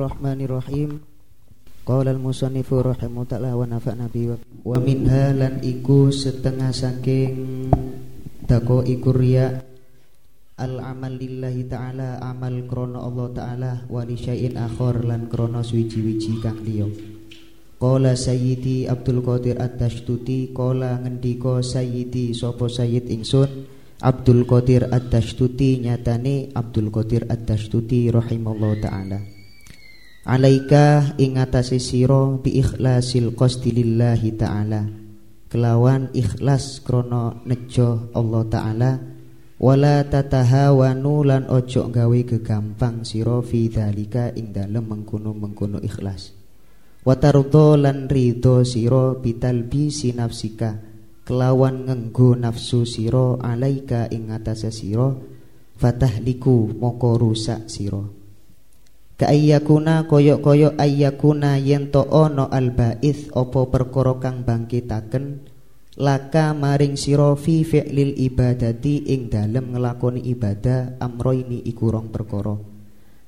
Bismillahirrahmanirrahim. Qala al-musannifu rahimahu ta'ala wa nafa'na bi wa minha lan iku setengah saking dako iku riya al amal lillahi ta'ala amal krana Allah ta'ala wa li syai'in akhar lan krana suwiji-wiji kang liya. Qala Sayyidi Abdul Qadir At-Tashtuti Qala ngendika Sayyidi sapa Sayyid ingsun Abdul Qadir At-Tashtuti nyatane Abdul Qadir At-Tashtuti rahimallahu taala alaika ing atase sira bi ikhlasil qasdi lillahi taala. Kelawan ikhlas krana nejo Allah taala. Wala tatahawanu lan ojo gawe gegampang sira fi dzalika ing dalem mengkono-mengkono ikhlas. Wa lan ridho sira bitalbi sinafsika kelawan ngenggo nafsu sira alaika ing atase sira. Fatahliku moko rusak sira Kaayyakuna koyok-koyok ayyakuna yen to ono albaith opo perkara kang bangkitaken laka maring sira fi fi'lil ibadati ing dalem ngelakoni ibadah amroini iku rong perkara.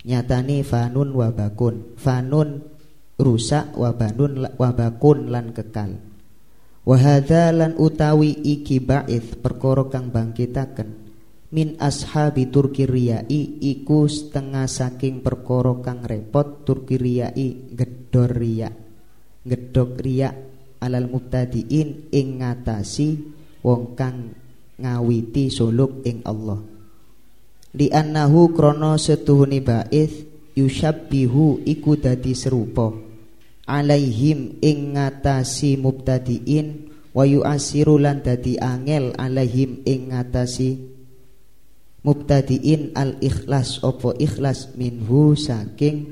Nyatane fanun wabakun, fanun rusak wabanun wabakun lan kekal. Wahadza lan utawi iki ba'ith perkara kang bangkitaken min ashabi turki riyai iku setengah saking perkara kang repot turki riyai gedor riya gedok riya alal mubtadiin ing ngatasi wong kang ngawiti suluk ing Allah. Di annahu krono setuhuni ba'ith yushabbihu iku dadi serupa. Alaihim ing ngatasi mubtadiin wa yu'asiru lan dadi angel alaihim ing ngatasi mubtadiin al ikhlas opo ikhlas minhu saking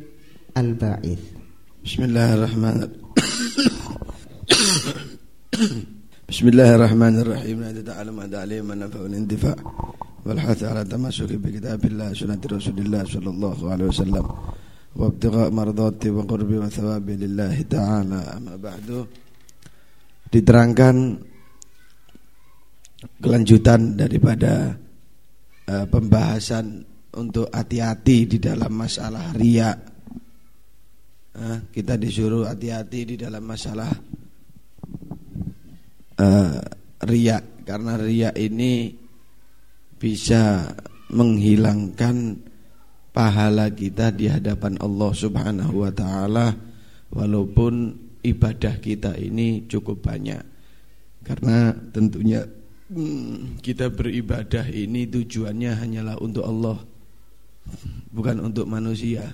al ba'ith Bismillahirrahmanirrahim. Bismillahirrahmanirrahim Nadi ta'ala ma da'alim man nafa'un intifa' wal hath ala tamasuki bi kitabillah sunnati rasulillah sallallahu alaihi wasallam. Wa ibtigha' mardati wa qurbi wa thawabi lillahi ta'ala. Amma ba'du. Diterangkan kelanjutan daripada uh, pembahasan untuk hati-hati di dalam masalah ria. Uh, kita disuruh hati-hati di dalam masalah uh, ria karena ria ini bisa menghilangkan pahala kita di hadapan Allah Subhanahu wa taala walaupun ibadah kita ini cukup banyak. Karena tentunya Kita beribadah ini tujuannya hanyalah untuk Allah bukan untuk manusia.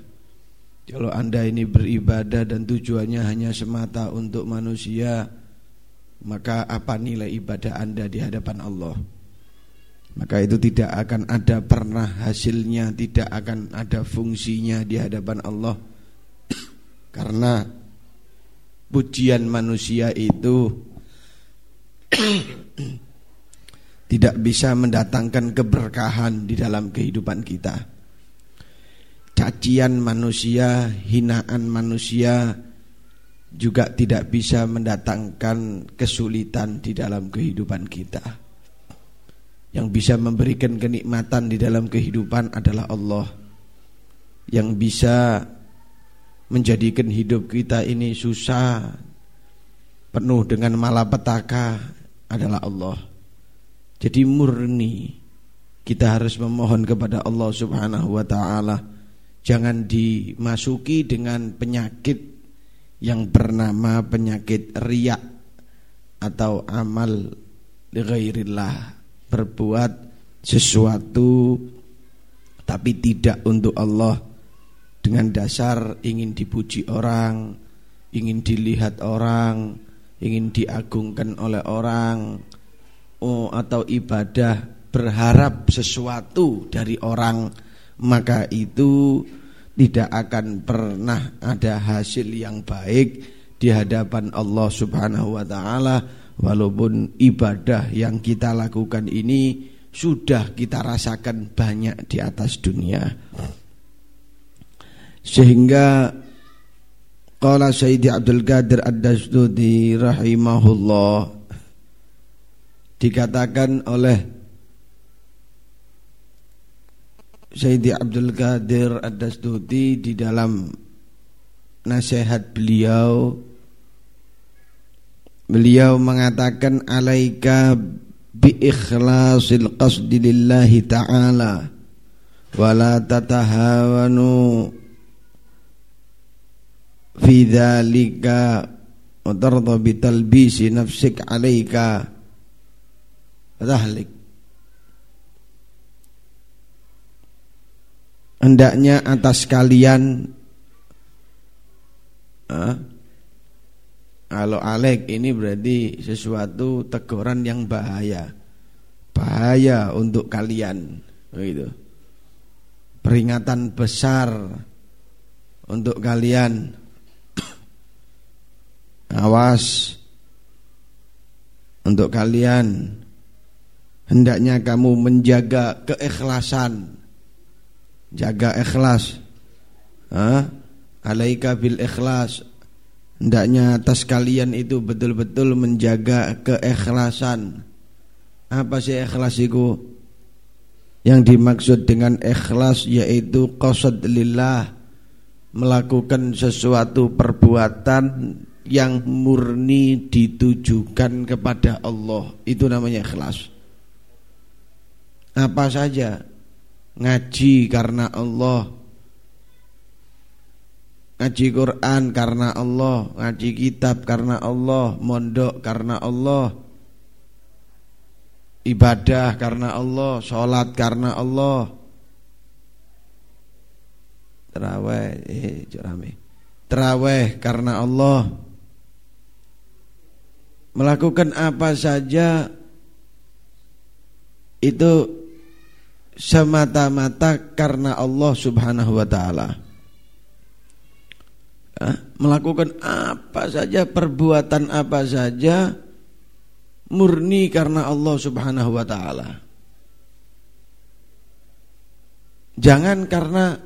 Kalau Anda ini beribadah dan tujuannya hanya semata untuk manusia, maka apa nilai ibadah Anda di hadapan Allah? Maka itu tidak akan ada pernah hasilnya, tidak akan ada fungsinya di hadapan Allah. Karena pujian manusia itu tidak bisa mendatangkan keberkahan di dalam kehidupan kita. Cacian manusia, hinaan manusia juga tidak bisa mendatangkan kesulitan di dalam kehidupan kita. Yang bisa memberikan kenikmatan di dalam kehidupan adalah Allah. Yang bisa menjadikan hidup kita ini susah, penuh dengan malapetaka adalah Allah. Jadi murni. Kita harus memohon kepada Allah Subhanahu wa taala jangan dimasuki dengan penyakit yang bernama penyakit riak atau amal ghairillah berbuat sesuatu tapi tidak untuk Allah dengan dasar ingin dipuji orang, ingin dilihat orang, ingin diagungkan oleh orang, oh, atau ibadah berharap sesuatu dari orang maka itu tidak akan pernah ada hasil yang baik di hadapan Allah Subhanahu wa taala. Walaupun ibadah yang kita lakukan ini sudah kita rasakan banyak di atas dunia. Sehingga qala Sayyidi Abdul Qadir Ad-Dasdudi rahimahullah dikatakan oleh Sayyidi Abdul Qadir Ad-Dasduti di dalam nasihat beliau. Beliau mengatakan alaika bi ikhlasil qasdi lillahi ta'ala wala tatahawanu fi dzalika wa tarda bi talbisi nafsik alaika tahlik hendaknya atas kalian ah, kalau alek ini berarti sesuatu teguran yang bahaya. Bahaya untuk kalian begitu. Peringatan besar untuk kalian. Awas untuk kalian hendaknya kamu menjaga keikhlasan. Jaga ikhlas. Alaika bil ikhlas. Hendaknya atas kalian itu betul-betul menjaga keikhlasan. Apa sih ikhlas itu? Yang dimaksud dengan ikhlas yaitu qasad lillah. Melakukan sesuatu perbuatan yang murni ditujukan kepada Allah. Itu namanya ikhlas apa saja? Ngaji karena Allah. Ngaji Quran karena Allah. Ngaji kitab karena Allah. Mondok karena Allah. Ibadah karena Allah, sholat karena Allah. Terawih, eh rame. Terawih karena Allah. Melakukan apa saja itu semata-mata karena Allah Subhanahu wa taala. Melakukan apa saja, perbuatan apa saja murni karena Allah Subhanahu wa taala. Jangan karena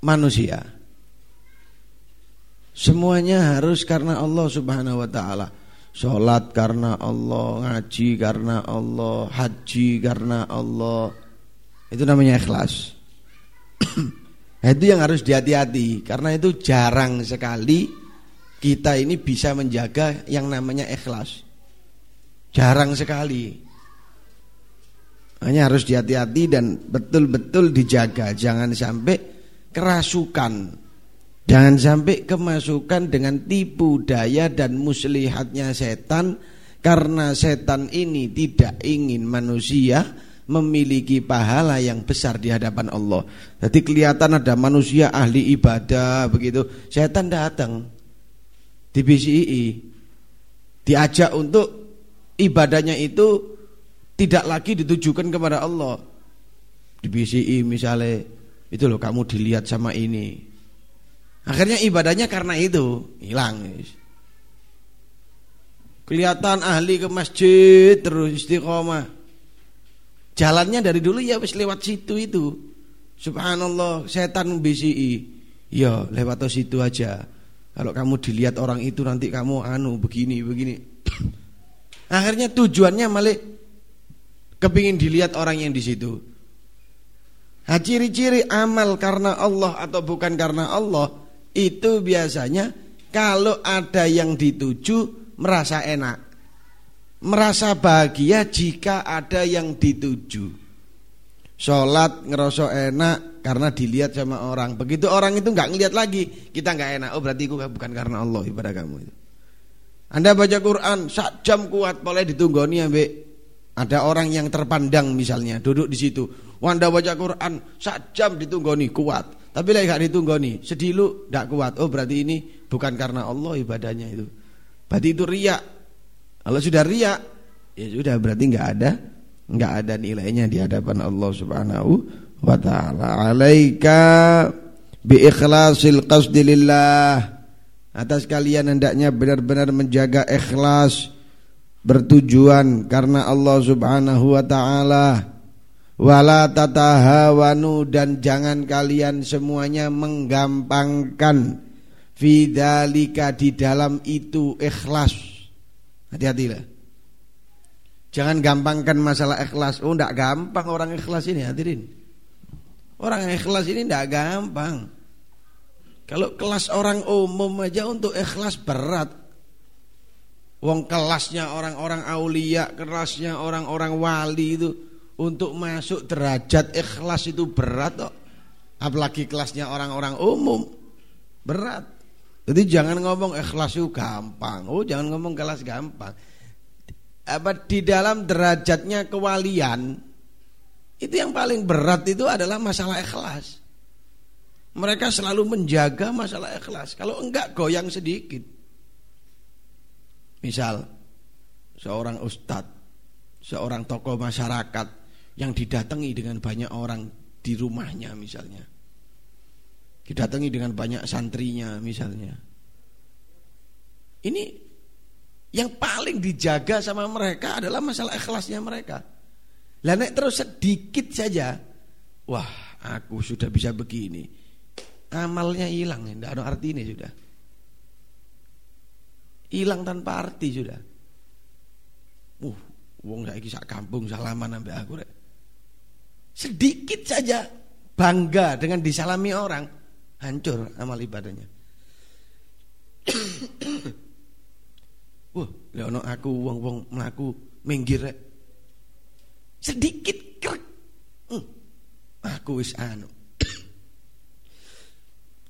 manusia. Semuanya harus karena Allah Subhanahu wa taala. Salat karena Allah, ngaji karena Allah, haji karena Allah. Itu namanya ikhlas. itu yang harus dihati-hati karena itu jarang sekali kita ini bisa menjaga yang namanya ikhlas. Jarang sekali. Hanya harus dihati-hati dan betul-betul dijaga. Jangan sampai kerasukan. Jangan sampai kemasukan dengan tipu daya dan muslihatnya setan. Karena setan ini tidak ingin manusia memiliki pahala yang besar di hadapan Allah. Jadi kelihatan ada manusia ahli ibadah begitu, setan datang di BCI diajak untuk ibadahnya itu tidak lagi ditujukan kepada Allah. Di BCI misalnya itu loh kamu dilihat sama ini. Akhirnya ibadahnya karena itu hilang. Kelihatan ahli ke masjid terus istiqomah. Jalannya dari dulu ya wis lewat situ itu. Subhanallah, setan BCI. Ya, lewat situ aja. Kalau kamu dilihat orang itu nanti kamu anu begini begini. Akhirnya tujuannya malah kepingin dilihat orang yang di situ. Nah, ciri-ciri amal karena Allah atau bukan karena Allah itu biasanya kalau ada yang dituju merasa enak. Merasa bahagia jika ada yang dituju. Sholat ngerasa enak karena dilihat sama orang. Begitu orang itu nggak ngelihat lagi, kita nggak enak. Oh berarti itu bukan karena Allah ibadah kamu itu. Anda baca Quran sak jam kuat boleh ditunggoni ada orang yang terpandang misalnya duduk di situ. Wanda baca Quran sak jam ditunggoni kuat. Tapi lagi gak ditunggoni, sedilu tidak kuat. Oh berarti ini bukan karena Allah ibadahnya itu. Berarti itu riak. Kalau sudah riak, ya sudah berarti nggak ada nggak ada nilainya di hadapan Allah Subhanahu wa taala. Alaika bi ikhlasil qasdi Atas kalian hendaknya benar-benar menjaga ikhlas bertujuan karena Allah Subhanahu wa taala. Wala tatahawanu dan jangan kalian semuanya menggampangkan fidalika di dalam itu ikhlas. Hati-hatilah. Jangan gampangkan masalah ikhlas. Oh, tidak gampang orang ikhlas ini, hadirin. Orang ikhlas ini tidak gampang. Kalau kelas orang umum aja untuk ikhlas berat. Wong kelasnya orang-orang aulia, kelasnya orang-orang wali itu untuk masuk derajat ikhlas itu berat kok. Apalagi kelasnya orang-orang umum berat. Jadi jangan ngomong ikhlas itu gampang. Oh, jangan ngomong kelas gampang. Apa di dalam derajatnya kewalian itu yang paling berat itu adalah masalah ikhlas. Mereka selalu menjaga masalah ikhlas. Kalau enggak goyang sedikit. Misal seorang ustadz, seorang tokoh masyarakat yang didatangi dengan banyak orang di rumahnya misalnya. Didatangi dengan banyak santrinya misalnya. Ini yang paling dijaga sama mereka adalah masalah ikhlasnya mereka. Lah terus sedikit saja, wah aku sudah bisa begini amalnya hilang, tidak ada arti ini sudah. Hilang tanpa arti sudah. Uh, wong saiki sak kampung salaman sampai aku. Sedikit saja bangga dengan disalami orang, hancur amal ibadahnya. Wah, uh, aku wong-wong melaku minggir. Sedikit krek. Hmm, aku wis anu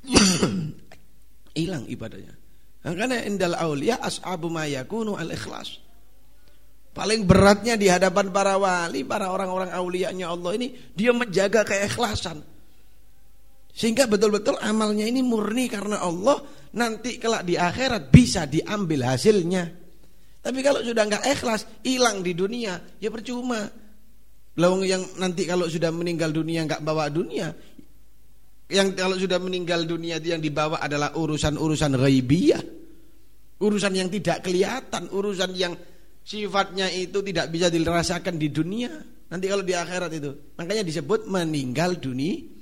hilang ibadahnya. Karena indal aulia ashabu mayakunu al ikhlas. Paling beratnya di hadapan para wali, para orang-orang aulianya Allah ini dia menjaga keikhlasan. Sehingga betul-betul amalnya ini murni karena Allah nanti kelak di akhirat bisa diambil hasilnya. Tapi kalau sudah nggak ikhlas, hilang di dunia, ya percuma. Lawang yang nanti kalau sudah meninggal dunia nggak bawa dunia, yang kalau sudah meninggal dunia yang dibawa adalah urusan-urusan ghaibiyah. Urusan yang tidak kelihatan, urusan yang sifatnya itu tidak bisa dirasakan di dunia. Nanti kalau di akhirat itu. Makanya disebut meninggal dunia.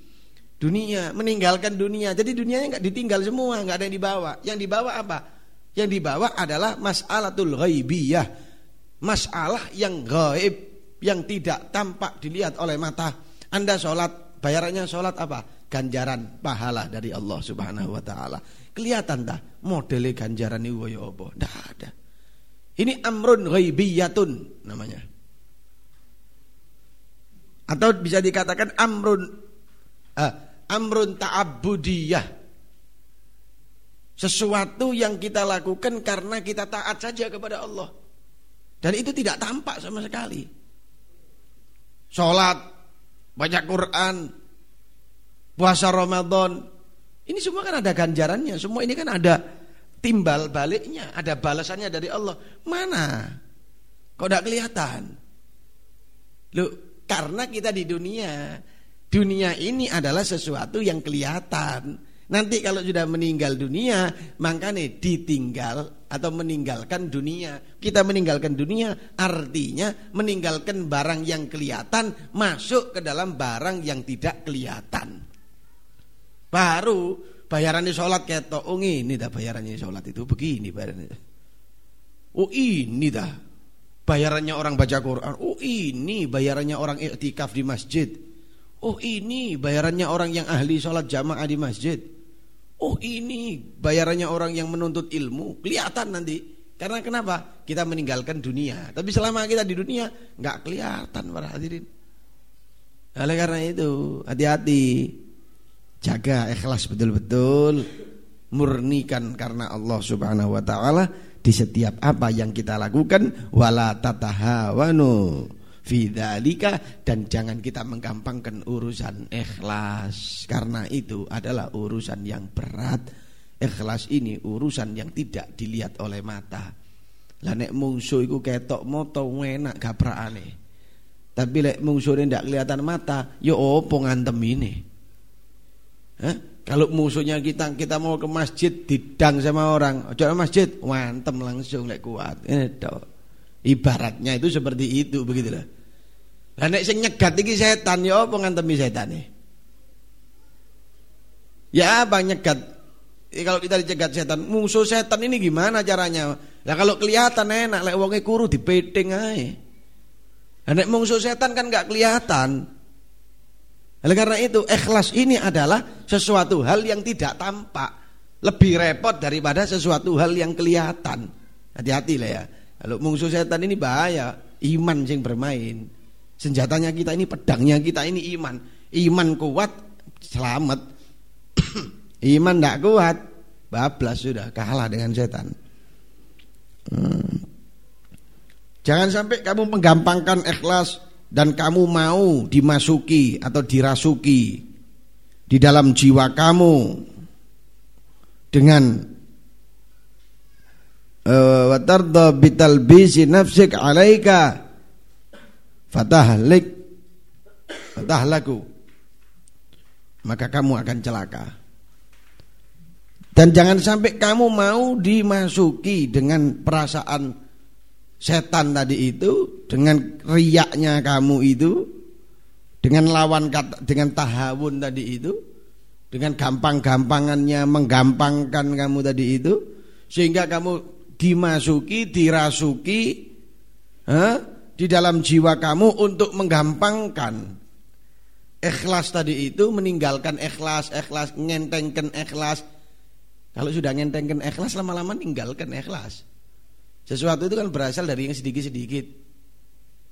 Dunia, meninggalkan dunia. Jadi dunianya nggak ditinggal semua, nggak ada yang dibawa. Yang dibawa apa? Yang dibawa adalah mas'alatul ghaibiyah. Masalah yang gaib, yang tidak tampak dilihat oleh mata. Anda sholat, bayarannya sholat apa? ganjaran pahala dari Allah Subhanahu wa taala. Kelihatan dah modele ganjaran itu kaya apa? Ndak ada. Ini amrun ghaibiyatun namanya. Atau bisa dikatakan amrun uh, amrun ta'abbudiyah. Sesuatu yang kita lakukan karena kita taat saja kepada Allah. Dan itu tidak tampak sama sekali. Sholat, baca Quran, puasa Ramadan. Ini semua kan ada ganjarannya, semua ini kan ada timbal baliknya, ada balasannya dari Allah. Mana? Kok tidak kelihatan? Loh, karena kita di dunia, dunia ini adalah sesuatu yang kelihatan. Nanti kalau sudah meninggal dunia, makanya ditinggal atau meninggalkan dunia. Kita meninggalkan dunia artinya meninggalkan barang yang kelihatan masuk ke dalam barang yang tidak kelihatan. Baru bayarannya sholat ketok. Oh ini dah bayarannya sholat itu begini bayarannya. Oh ini dah bayarannya orang baca Quran. Oh ini bayarannya orang iktikaf di masjid. Oh ini bayarannya orang yang ahli sholat jamaah di masjid. Oh ini bayarannya orang yang menuntut ilmu. Kelihatan nanti. Karena kenapa? Kita meninggalkan dunia. Tapi selama kita di dunia nggak kelihatan para hadirin. Oleh karena itu hati-hati jaga ikhlas betul-betul murnikan karena Allah Subhanahu wa taala di setiap apa yang kita lakukan wala tatahawanu fi dan jangan kita menggampangkan urusan ikhlas karena itu adalah urusan yang berat ikhlas ini urusan yang tidak dilihat oleh mata lah nek mungsu iku ketok moto enak gaprakane tapi lek mungsuhe ndak kelihatan mata ya opo ngantem ini Eh? Kalau musuhnya kita kita mau ke masjid didang sama orang, ojo masjid, wantem langsung lek kuat. Itu. Ibaratnya itu seperti itu begitulah. Lah nek sing nyegat iki setan ya apa ngantemi setane? Ya apa nyegat? Ya, kalau kita dicegat setan, musuh setan ini gimana caranya? Lah kalau kelihatan enak lek wonge kuru dipeting ae. Lah nek musuh setan kan enggak kelihatan. Oleh karena itu ikhlas ini adalah sesuatu hal yang tidak tampak. Lebih repot daripada sesuatu hal yang kelihatan. Hati-hati lah ya. Kalau musuh setan ini bahaya, iman yang bermain. Senjatanya kita ini pedangnya kita ini iman. Iman kuat selamat. iman tidak kuat bablas sudah kalah dengan setan. Hmm. Jangan sampai kamu menggampangkan ikhlas dan kamu mau dimasuki atau dirasuki di dalam jiwa kamu dengan wa tarda bitalbisi nafsik alaika fatahlik fatahlaku. Maka kamu akan celaka. Dan jangan sampai kamu mau dimasuki dengan perasaan setan tadi itu dengan riaknya kamu itu dengan lawan kata dengan tahawun tadi itu dengan gampang-gampangannya menggampangkan kamu tadi itu sehingga kamu dimasuki dirasuki eh, di dalam jiwa kamu untuk menggampangkan ikhlas tadi itu meninggalkan ikhlas ikhlas ngentengkan ikhlas kalau sudah ngentengkan ikhlas lama-lama tinggalkan ikhlas sesuatu itu kan berasal dari yang sedikit-sedikit.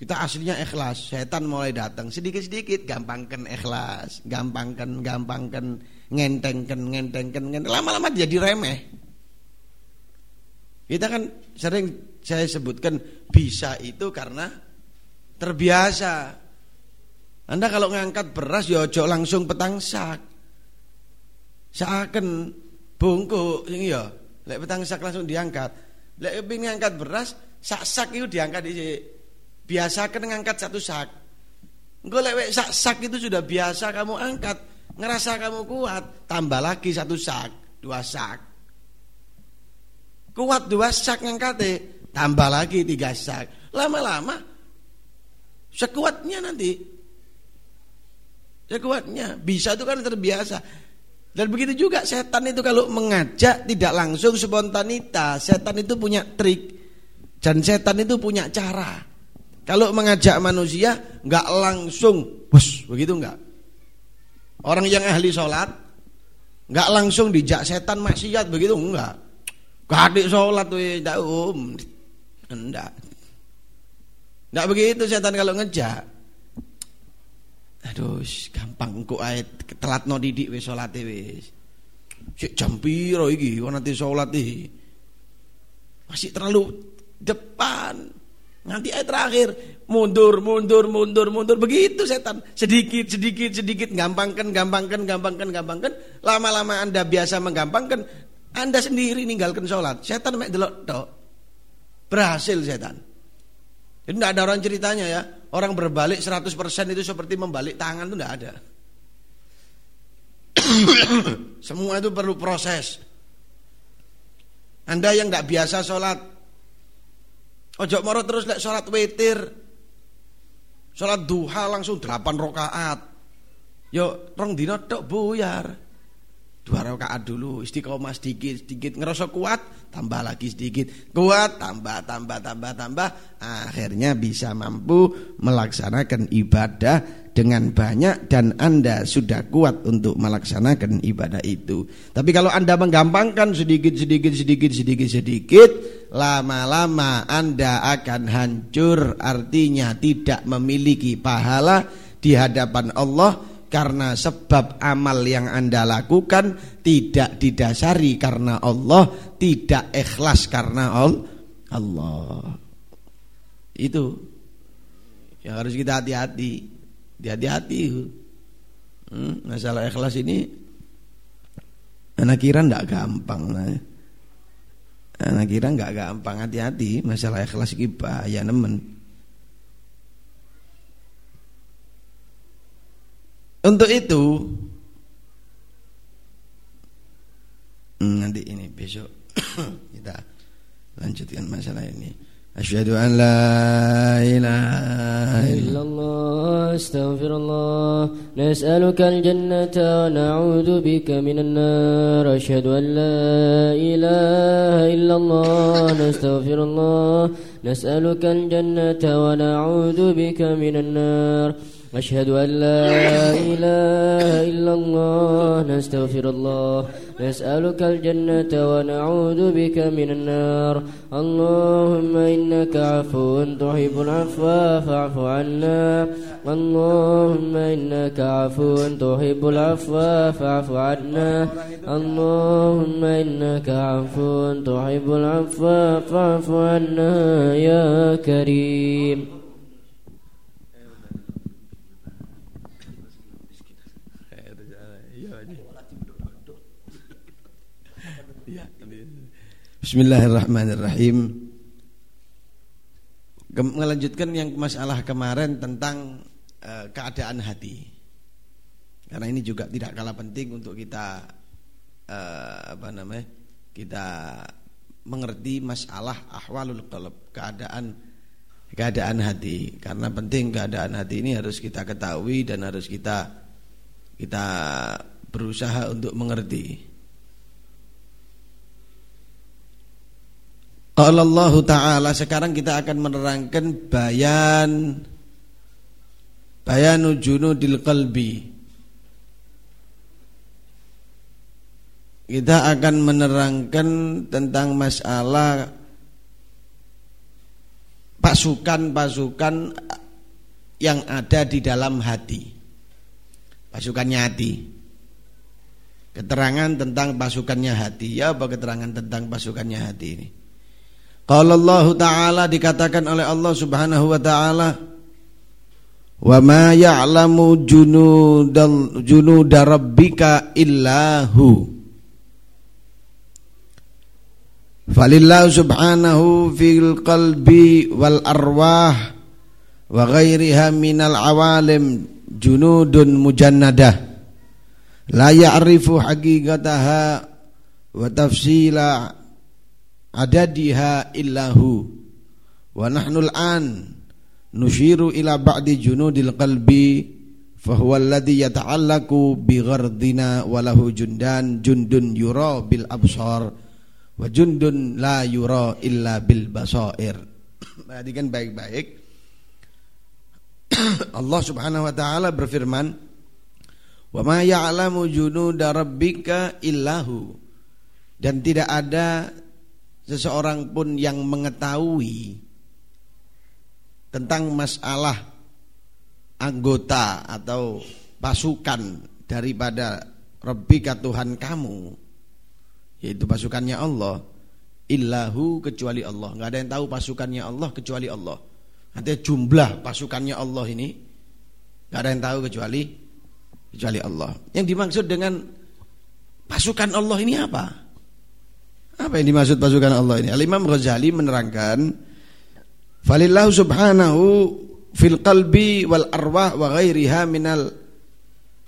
Kita aslinya ikhlas, setan mulai datang sedikit-sedikit gampangkan ikhlas, gampangkan, gampangkan, ngentengkan, ngentengkan, ngenteng. lama-lama jadi remeh. Kita kan sering saya sebutkan bisa itu karena terbiasa. Anda kalau ngangkat beras ya ojo langsung petang sak. Seakan bungkuk ini ya, lek petang sak langsung diangkat. Lek pengen ngangkat beras, sak-sak itu diangkat di biasakan ngangkat satu sak. Engko lek sak-sak itu sudah biasa kamu angkat, ngerasa kamu kuat, tambah lagi satu sak, dua sak. Kuat dua sak ngangkate, tambah lagi tiga sak. Lama-lama sekuatnya nanti. Sekuatnya, bisa itu kan terbiasa. Dan begitu juga setan itu kalau mengajak tidak langsung spontanitas. Setan itu punya trik dan setan itu punya cara. Kalau mengajak manusia nggak langsung, bos begitu nggak. Orang yang ahli sholat nggak langsung dijak setan maksiat begitu enggak. Kadik sholat tuh tidak um, enggak. Enggak begitu setan kalau ngejak. Aduh, gampang kok ae telatno didik wis salate wis. Sik jam piro iki kok nanti salat iki? Masih terlalu depan. Nanti ayat terakhir mundur, mundur, mundur, mundur begitu setan. Sedikit, sedikit, sedikit gampangkan, gampangkan, gampangkan, gampangkan. Lama-lama Anda biasa menggampangkan, Anda sendiri ninggalkan sholat. Setan mek delok tok. Berhasil setan. Jadi tidak ada orang ceritanya ya. Orang berbalik 100% itu seperti membalik tangan itu tidak ada. Semua itu perlu proses. Anda yang tidak biasa sholat, ojo moro terus lek sholat witir, sholat duha langsung 8 rakaat. Yo rong dino tok buyar dua rakaat dulu istiqomah sedikit sedikit. Ngerasa kuat tambah lagi sedikit. Kuat tambah tambah tambah tambah. Akhirnya bisa mampu melaksanakan ibadah dengan banyak dan anda sudah kuat untuk melaksanakan ibadah itu. Tapi kalau anda menggampangkan sedikit sedikit sedikit sedikit sedikit lama-lama anda akan hancur. Artinya tidak memiliki pahala di hadapan Allah karena sebab amal yang Anda lakukan tidak didasari karena Allah, tidak ikhlas karena Allah. Itu yang harus kita hati-hati. Hati-hati. Hmm, masalah ikhlas ini anak kira ndak gampang nah. Anak kira nggak gampang hati-hati masalah ikhlas ini bahaya nemen. Untuk itu nanti ini besok kita lanjutkan masalah ini. Asyhadu an la ilaha illallah astaghfirullah. Nas'aluka aljannata wa na'udzu bika minan nar. Asyhadu an la ilaha illallah astaghfirullah, nas'aluka aljannata wa na'udzu bika minan nar. أشهد أن لا إله إلا الله نستغفر الله نسألك الجنة ونعوذ بك من النار. اللهم إنك عفو تحب العفو فاعف عنا. اللهم إنك عفو تحب العفو فاعف عنا. اللهم إنك عفو تحب العفو فاعف عنا يا كريم. Bismillahirrahmanirrahim. Melanjutkan yang masalah kemarin tentang uh, keadaan hati. Karena ini juga tidak kalah penting untuk kita uh, apa namanya Kita mengerti masalah ahwalul qalb Keadaan keadaan hati. Karena penting keadaan hati ini harus kita ketahui dan harus kita kita berusaha untuk mengerti Qala Allah Ta'ala sekarang kita akan menerangkan bayan bayanu junudil qalbi. Kita akan menerangkan tentang masalah pasukan-pasukan yang ada di dalam hati. Pasukannya hati. Keterangan tentang pasukannya hati. Ya apa keterangan tentang pasukannya hati ini? Qala Allah Ta'ala dikatakan oleh Allah Subhanahu wa taala Wa ma ya'lamu junudal junuda rabbika illahu Falillahu subhanahu fil qalbi wal arwah wa ghairiha minal awalim junudun mujannadah. La ya'rifu haqiqataha wa tafsila adadiha illahu wa nahnu an nushiru ila ba'di junudil qalbi fahuwa alladhi yata'allaku bi ghardina wa lahu jundan jundun yura bil absar wa jundun la yura illa bil basair. Perhatikan baik-baik. Allah Subhanahu wa taala berfirman wa ma ya'lamu junuda rabbika illahu dan tidak ada seseorang pun yang mengetahui tentang masalah anggota atau pasukan daripada Rabbika Tuhan kamu yaitu pasukannya Allah illahu kecuali Allah. Nggak ada yang tahu pasukannya Allah kecuali Allah. Artinya jumlah pasukannya Allah ini nggak ada yang tahu kecuali kecuali Allah. Yang dimaksud dengan pasukan Allah ini apa apa yang dimaksud pasukan Allah ini? Al-Imam Ghazali menerangkan Falillahu subhanahu fil qalbi wal arwah wa ghairiha minal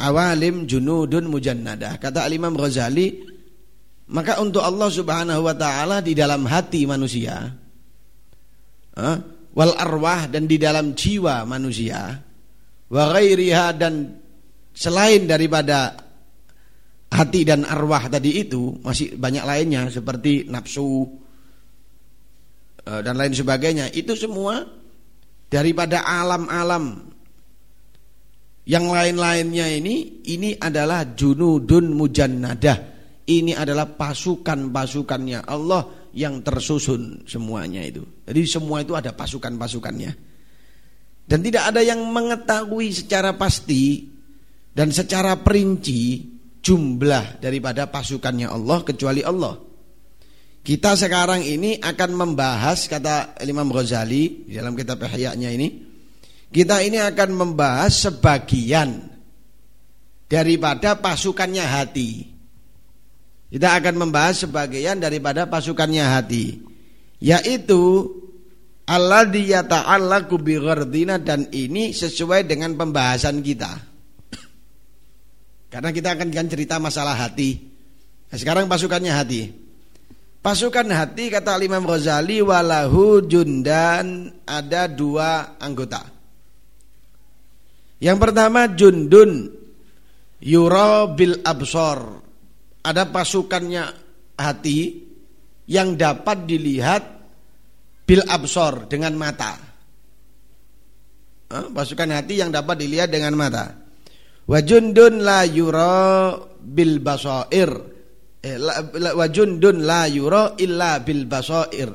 awalim junudun mujannadah. Kata Al-Imam Ghazali, maka untuk Allah Subhanahu wa taala di dalam hati manusia wal arwah dan di dalam jiwa manusia wa ghairiha dan selain daripada hati dan arwah tadi itu masih banyak lainnya seperti nafsu eh, dan lain sebagainya. Itu semua daripada alam-alam. Yang lain-lainnya ini ini adalah junudun mujannadah. Ini adalah pasukan-pasukannya. Allah yang tersusun semuanya itu. Jadi semua itu ada pasukan-pasukannya. Dan tidak ada yang mengetahui secara pasti dan secara perinci jumlah daripada pasukannya Allah kecuali Allah. Kita sekarang ini akan membahas kata Imam Ghazali dalam kitab Ihya'nya ini, kita ini akan membahas sebagian daripada pasukannya hati. Kita akan membahas sebagian daripada pasukannya hati, yaitu alladzi yata'allaqu bi dan ini sesuai dengan pembahasan kita. Karena kita akan cerita masalah hati. Nah, sekarang pasukannya hati. Pasukan hati kata Imam Ghazali walahu jundan ada dua anggota. Yang pertama jundun yura bil absor. Ada pasukannya hati yang dapat dilihat bil absor dengan mata. Pasukan hati yang dapat dilihat dengan mata. Wajundun la yura bil basair. Eh, wajundun la yura illa bil basair.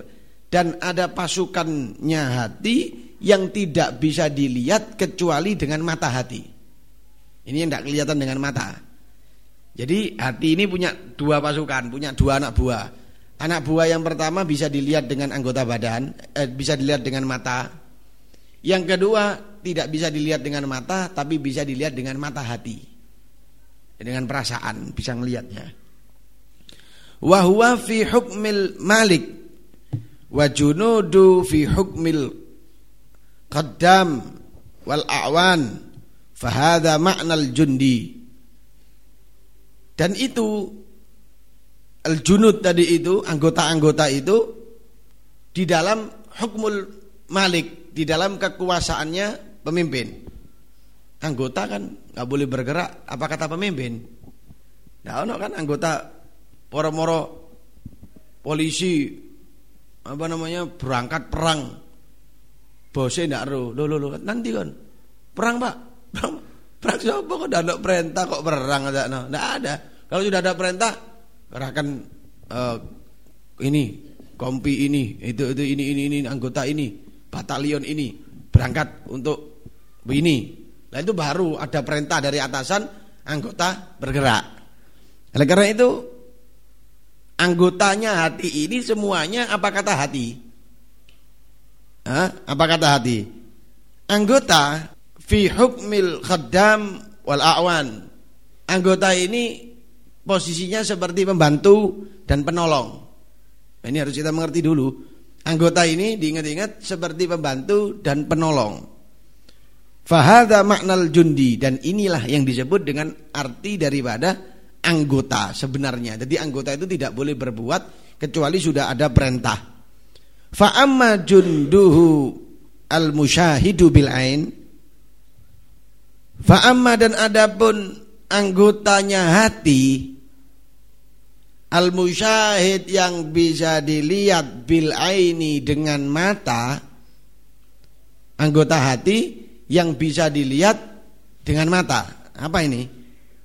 Dan ada pasukannya hati yang tidak bisa dilihat kecuali dengan mata hati. Ini yang tidak kelihatan dengan mata. Jadi hati ini punya dua pasukan, punya dua anak buah. Anak buah yang pertama bisa dilihat dengan anggota badan, eh, bisa dilihat dengan mata. Yang kedua tidak bisa dilihat dengan mata, tapi bisa dilihat dengan mata hati, dengan perasaan bisa melihatnya. Wahwa fi hukmil malik, wajunudu fi hukmil qaddam wal a'wan, fahada ma'nal jundi. Dan itu al-junud tadi itu, anggota-anggota itu di dalam hukmul malik, di dalam kekuasaannya pemimpin. Anggota kan nggak boleh bergerak, apa kata pemimpin? Nah, ono kan anggota poro-moro polisi apa namanya berangkat perang. Bosnya ndak ro, lo lo lo nanti kan perang pak, perang, perang siapa kok ada perintah kok perang ada, no, ndak ada. Kalau sudah ada perintah kerahkan uh, ini kompi ini itu itu ini ini ini anggota ini batalion ini berangkat untuk ini nah itu baru ada perintah dari atasan anggota bergerak oleh karena itu anggotanya hati ini semuanya apa kata hati Hah? apa kata hati anggota fi hukmil khaddam wal awan anggota ini posisinya seperti pembantu dan penolong. Nah, ini harus kita mengerti dulu. Anggota ini diingat-ingat seperti pembantu dan penolong. Fahada maknal jundi dan inilah yang disebut dengan arti daripada anggota sebenarnya. Jadi anggota itu tidak boleh berbuat kecuali sudah ada perintah. Fa'amma junduhu al-musyahidu bil ain. Fa'amma dan adapun anggotanya hati Al-musyahid yang bisa dilihat bil aini dengan mata Anggota hati yang bisa dilihat dengan mata. Apa ini?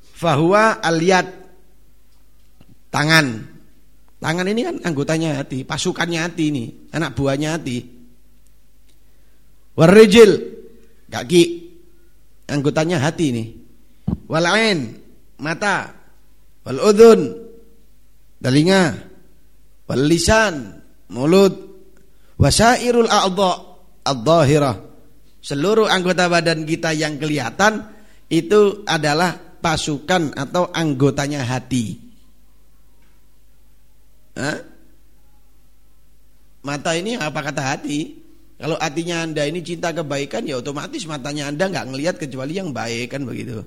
Fahuwa aliyat Tangan. Tangan ini kan anggotanya hati Pasukannya hati ini Anak buahnya hati. Warrijil. Kaki. Anggotanya hati ini. Walain. Mata. Wal udhun telinga, wal lisan, mulut, wasairul a'dha. Ad-dhahirah. Seluruh anggota badan kita yang kelihatan itu adalah pasukan atau anggotanya hati. Hah? Mata ini apa kata hati? Kalau hatinya anda ini cinta kebaikan ya otomatis matanya anda nggak ngelihat kecuali yang baik kan begitu.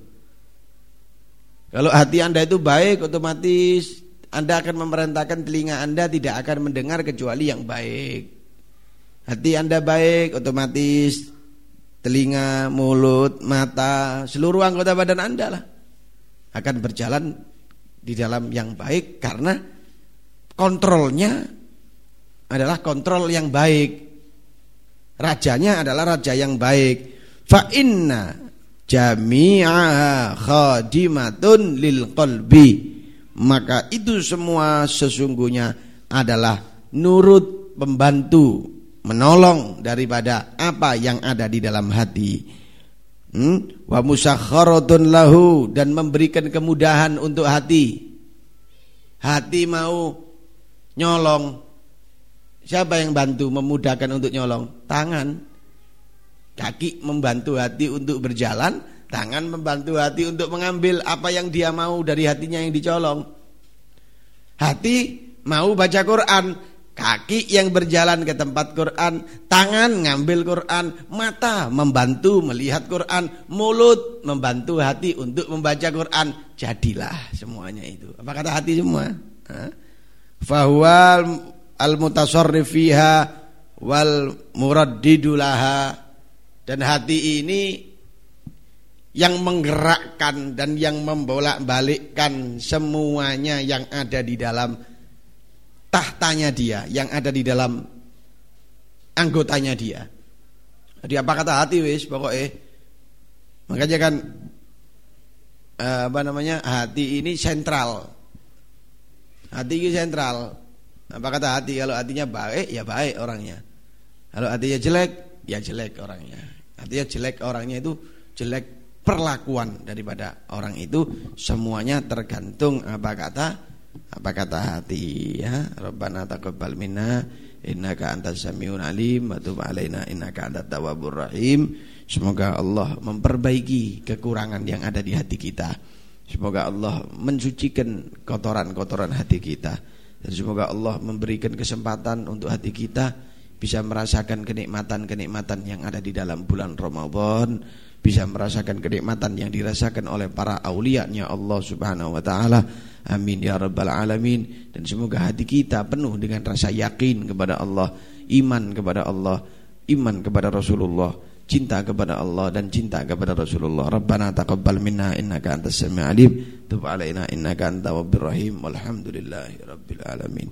Kalau hati anda itu baik otomatis anda akan memerintahkan telinga Anda tidak akan mendengar kecuali yang baik. Hati Anda baik, otomatis telinga, mulut, mata, seluruh anggota badan Anda lah akan berjalan di dalam yang baik karena kontrolnya adalah kontrol yang baik. Rajanya adalah raja yang baik. Fa inna jami'aha khadimatun lil qalbi maka itu semua sesungguhnya adalah nurut pembantu menolong daripada apa yang ada di dalam hati. Hmm? wa musakharatun lahu dan memberikan kemudahan untuk hati. Hati mau nyolong. Siapa yang bantu memudahkan untuk nyolong? Tangan. Kaki membantu hati untuk berjalan Tangan membantu hati untuk mengambil apa yang dia mau dari hatinya yang dicolong. Hati mau baca Quran, kaki yang berjalan ke tempat Quran, tangan ngambil Quran, mata membantu melihat Quran, mulut membantu hati untuk membaca Quran. Jadilah semuanya itu. Apa kata hati semua? Fahuwal al-mutasarrif wal muraddidulaha dan hati ini yang menggerakkan dan yang membolak-balikkan semuanya yang ada di dalam tahtanya dia, yang ada di dalam anggotanya dia. Jadi apa kata hati wis pokoknya. Makanya kan eh, apa namanya hati ini sentral. Hati ini sentral. Apa kata hati kalau hatinya baik ya baik orangnya. Kalau hatinya jelek ya jelek orangnya. Hatinya jelek orangnya itu jelek perlakuan daripada orang itu semuanya tergantung apa kata apa kata hati? Ya Rabbana taqabbal minna innaka antas samiun alim wa tub alaina innaka antat tawwabur rahim. Semoga Allah memperbaiki kekurangan yang ada di hati kita. Semoga Allah mensucikan kotoran-kotoran hati kita. Dan semoga Allah memberikan kesempatan untuk hati kita bisa merasakan kenikmatan-kenikmatan yang ada di dalam bulan Ramadan bisa merasakan kenikmatan yang dirasakan oleh para aulia-Nya Allah Subhanahu wa taala. Amin ya rabbal alamin dan semoga hati kita penuh dengan rasa yakin kepada Allah, iman kepada Allah, iman kepada Rasulullah, cinta kepada Allah dan cinta kepada Rasulullah. Rabbana taqabbal minna innaka antas samiul alim, tub alaina innaka antal rahim. Walhamdulillahi rabbil alamin.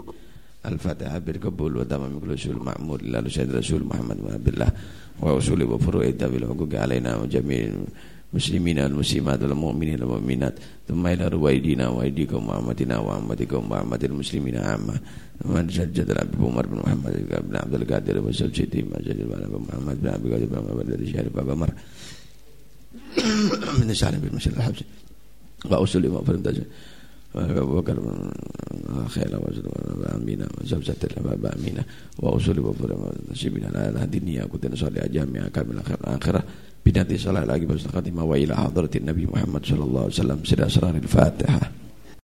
Al-Fatihah bil qabul wa tamam kulli syul ma'mur sayyid Rasul Muhammad wa billah wa usuli wa furu'i bil huquqi alaina wa jami'il muslimin wal muslimat wal mu'minin wal mu'minat thumma ila ruwaidina wa aydikum wa amatina wa amatikum wa amatil muslimina amma man sajjad Rabbi Umar bin Muhammad bin Abdul Qadir wa Siti Majid bin Muhammad bin Abi Qadir وقرب خير وجد أمينة زوجة الأباء أمينة وأصول وفر شبنا الآن دنيا كنت نصلي جامعة كاملة آخرة بنادي صلاة العقبة الخاتمة وإلى حضرة النبي محمد صلى الله عليه وسلم سر أسرار الفاتحة